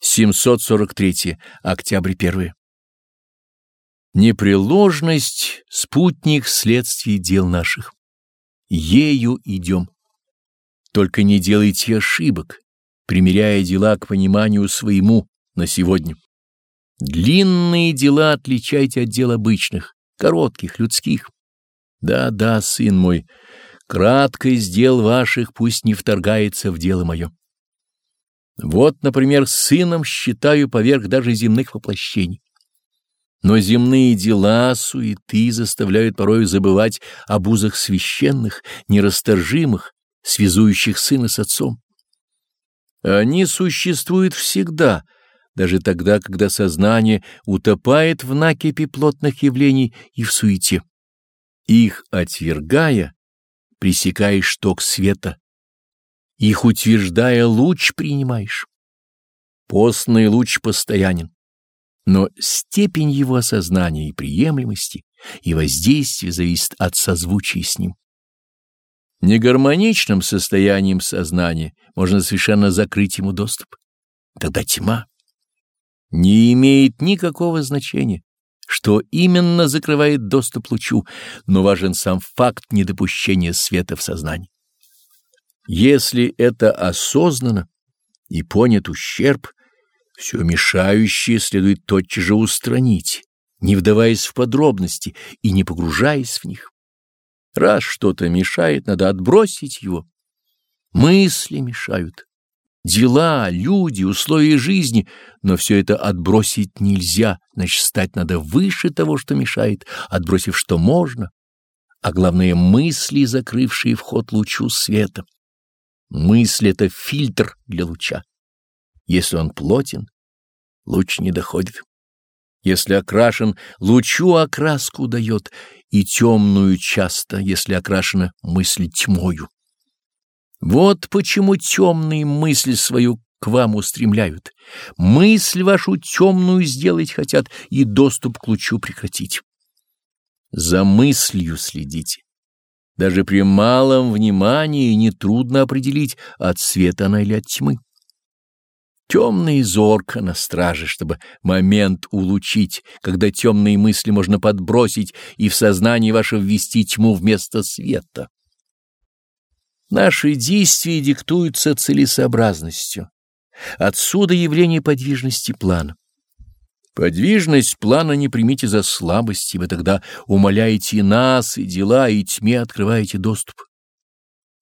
743. Октябрь 1. Непреложность — спутник следствий дел наших. Ею идем. Только не делайте ошибок, примеряя дела к пониманию своему на сегодня. Длинные дела отличайте от дел обычных, коротких, людских. Да-да, сын мой, краткость дел ваших пусть не вторгается в дело мое. Вот, например, сыном считаю поверх даже земных воплощений. Но земные дела, суеты заставляют порой забывать об узах священных, нерасторжимых, связующих сына с отцом. Они существуют всегда, даже тогда, когда сознание утопает в накипи плотных явлений и в суете. Их отвергая, пресекаешь ток света, их утверждая луч принимаешь. Постный луч постоянен, но степень его осознания и приемлемости и воздействия зависит от созвучия с ним. Негармоничным состоянием сознания можно совершенно закрыть ему доступ. Тогда тьма не имеет никакого значения, что именно закрывает доступ лучу, но важен сам факт недопущения света в сознании. Если это осознанно и понят ущерб, все мешающее следует тотчас же устранить, не вдаваясь в подробности и не погружаясь в них. Раз что-то мешает, надо отбросить его. Мысли мешают, дела, люди, условия жизни, но все это отбросить нельзя, значит, стать надо выше того, что мешает, отбросив что можно, а главное мысли, закрывшие вход лучу света. Мысль — это фильтр для луча. Если он плотен, луч не доходит. Если окрашен, лучу окраску дает, и темную часто, если окрашена мысль тьмою. Вот почему темные мысли свою к вам устремляют. Мысль вашу темную сделать хотят и доступ к лучу прекратить. За мыслью следите. Даже при малом внимании нетрудно определить, от света она или от тьмы. Темный зорко на страже, чтобы момент улучить, когда темные мысли можно подбросить и в сознание ваше ввести тьму вместо света. Наши действия диктуются целесообразностью. Отсюда явление подвижности плана. Подвижность плана не примите за слабость, ибо тогда умоляете нас, и дела, и тьме открываете доступ.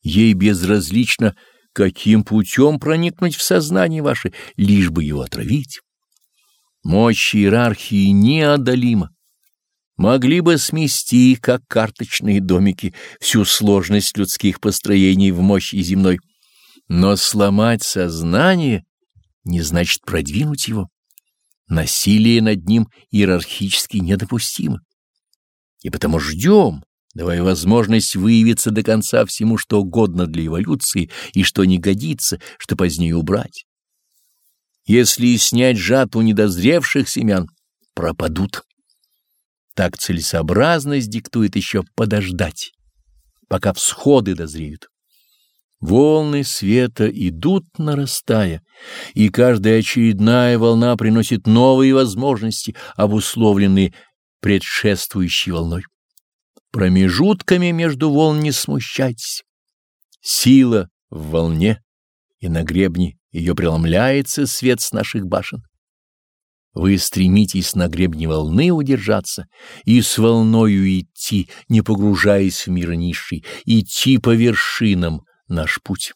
Ей безразлично, каким путем проникнуть в сознание ваше, лишь бы его отравить. Мощь иерархии неодолима. Могли бы смести, как карточные домики, всю сложность людских построений в мощи земной. Но сломать сознание не значит продвинуть его. Насилие над ним иерархически недопустимо. И потому ждем, давая возможность выявиться до конца всему, что угодно для эволюции и что не годится, что позднее убрать. Если снять жатву недозревших семян, пропадут. Так целесообразность диктует еще подождать, пока всходы дозреют. Волны света идут, нарастая, и каждая очередная волна приносит новые возможности, обусловленные предшествующей волной. Промежутками между волн не смущайтесь. Сила в волне, и на гребне ее преломляется свет с наших башен. Вы стремитесь на гребне волны удержаться и с волною идти, не погружаясь в мир низший, идти по вершинам, наш путь.